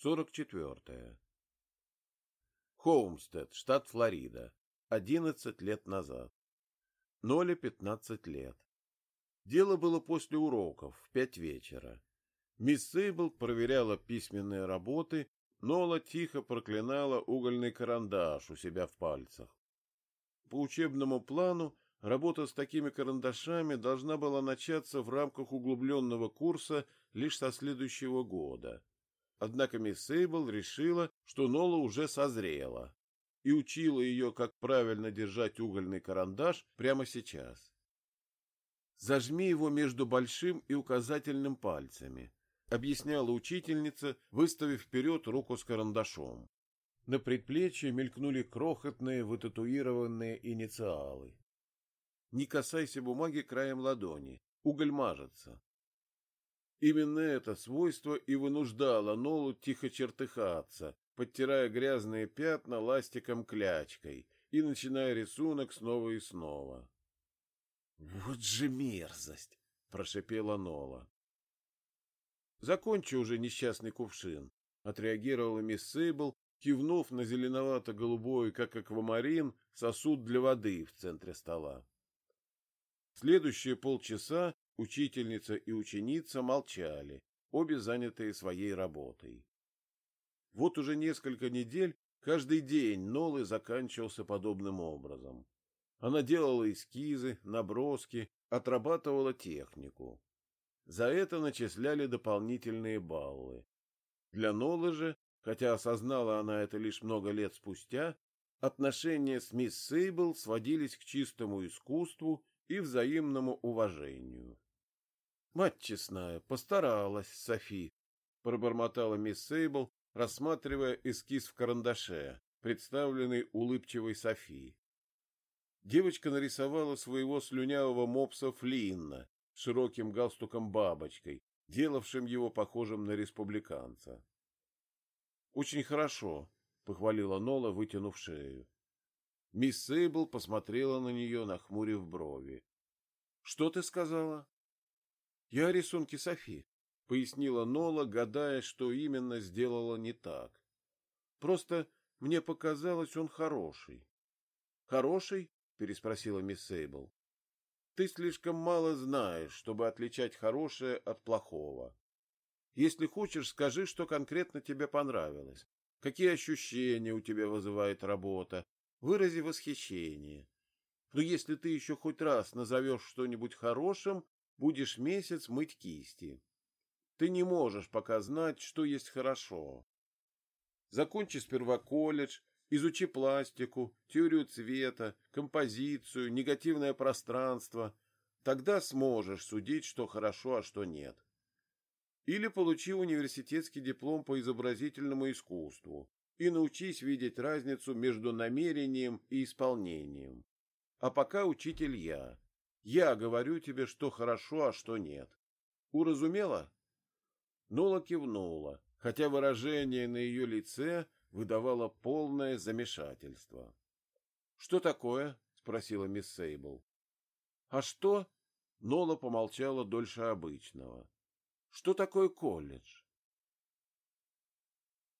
44. Хоумстед, штат Флорида. 11 лет назад. Ноле 15 лет. Дело было после уроков, в пять вечера. Мисс Сейбл проверяла письменные работы, Нола тихо проклинала угольный карандаш у себя в пальцах. По учебному плану работа с такими карандашами должна была начаться в рамках углубленного курса лишь со следующего года. Однако мисс Сейбл решила, что Нола уже созрела, и учила ее, как правильно держать угольный карандаш прямо сейчас. «Зажми его между большим и указательным пальцами», — объясняла учительница, выставив вперед руку с карандашом. На предплечье мелькнули крохотные вытатуированные инициалы. «Не касайся бумаги краем ладони, уголь мажется». Именно это свойство и вынуждало Нолу тихо чертыхаться, подтирая грязные пятна ластиком-клячкой и начиная рисунок снова и снова. — Вот же мерзость! — прошипела Нола. — Закончи уже несчастный кувшин, — отреагировала мисс Сейбл, кивнув на зеленовато-голубой, как аквамарин, сосуд для воды в центре стола. Следующие полчаса Учительница и ученица молчали, обе занятые своей работой. Вот уже несколько недель каждый день Нолы заканчивался подобным образом. Она делала эскизы, наброски, отрабатывала технику. За это начисляли дополнительные баллы. Для Нолы же, хотя осознала она это лишь много лет спустя, отношения с мисс Сейбл сводились к чистому искусству и взаимному уважению. Мать честная, постаралась, Софи, пробормотала мисс Сейбл, рассматривая эскиз в карандаше, представленный улыбчивой Софи. Девочка нарисовала своего слюнявого мопса Флинна с широким галстуком-бабочкой, делавшим его похожим на республиканца. Очень хорошо, похвалила Нола, вытянув шею. Мисс Сейбл посмотрела на нее, нахмурив брови. Что ты сказала? Я рисунки Софи, пояснила Нола, гадая, что именно сделала не так. Просто мне показалось, он хороший. Хороший? переспросила мисс Сейбл. Ты слишком мало знаешь, чтобы отличать хорошее от плохого. Если хочешь, скажи, что конкретно тебе понравилось. Какие ощущения у тебя вызывает работа? Вырази восхищение. Но если ты еще хоть раз назовешь что-нибудь хорошим, будешь месяц мыть кисти. Ты не можешь пока знать, что есть хорошо. Закончи сперва колледж, изучи пластику, теорию цвета, композицию, негативное пространство. Тогда сможешь судить, что хорошо, а что нет. Или получи университетский диплом по изобразительному искусству и научись видеть разницу между намерением и исполнением. А пока учитель я. Я говорю тебе, что хорошо, а что нет. Уразумела? Нола кивнула, хотя выражение на ее лице выдавало полное замешательство. — Что такое? — спросила мисс Сейбл. — А что? Нола помолчала дольше обычного. — Что такое колледж?